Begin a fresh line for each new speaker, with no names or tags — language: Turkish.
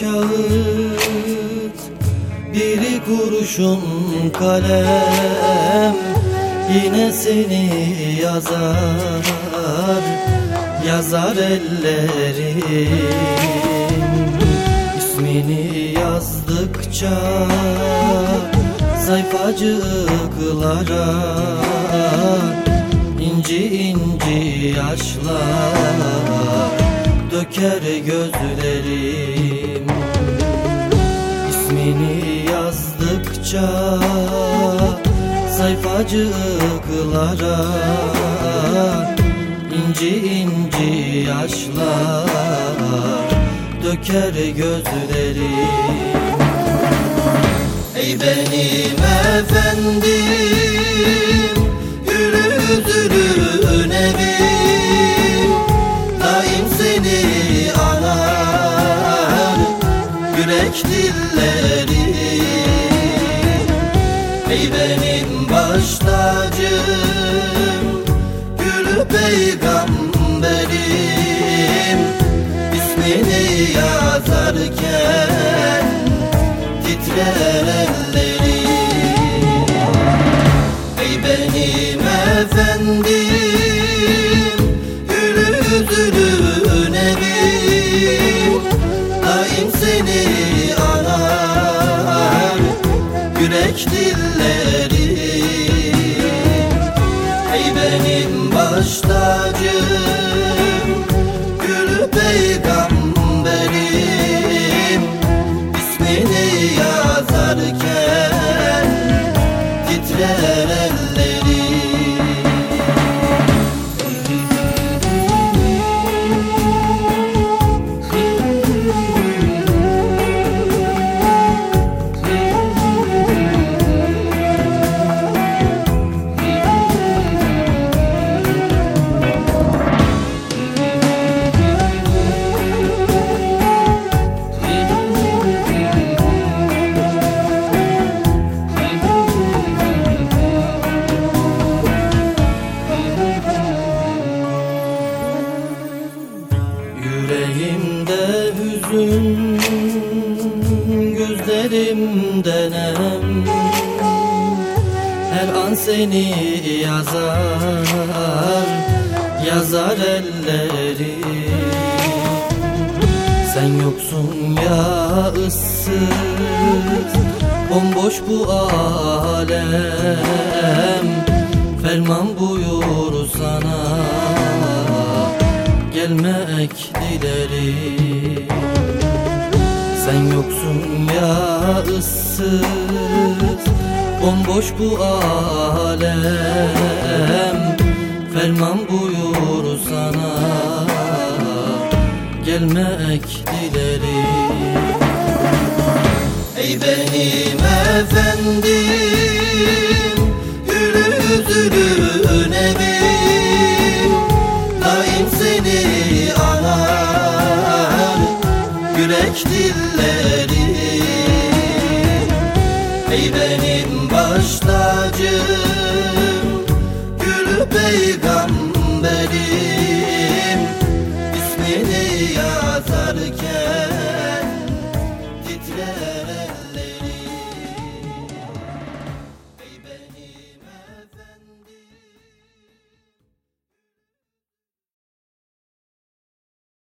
kağıt Biri kurşun kalem. Yine seni yazar Yazar ellerim. İsmini yazdıkça Sayfacıklara inci inci yaşlar Döker gözlerim. İsmini yazdıkça Sayfacıklara inci inci yaşlar Döker gözlerim. Ey benim efendim Gülü üzülü Dillerim Ey benim baş tacım Gülü peygamberim. İsmini yazarken titrer ellerim Ey benim efendim Yürek dillerim Ey benim baş tacım Gülü peygamberim. İsmini yazarken titrer Yüreğimde hüzün Gözlerimde nem. Her an seni yazar Yazar ellerim. Sen yoksun ya ıssız Bomboş bu alem. Ferman buyur sana gelmek dilerim Sen yoksun ya ıssız Bomboş bu alem. Ferman buyur sana Gelmek dilerim Ey benim efendim Gülü üzülü genç dilleri. Ey benim baş tacım Gül peygamberim. İsmini yazarken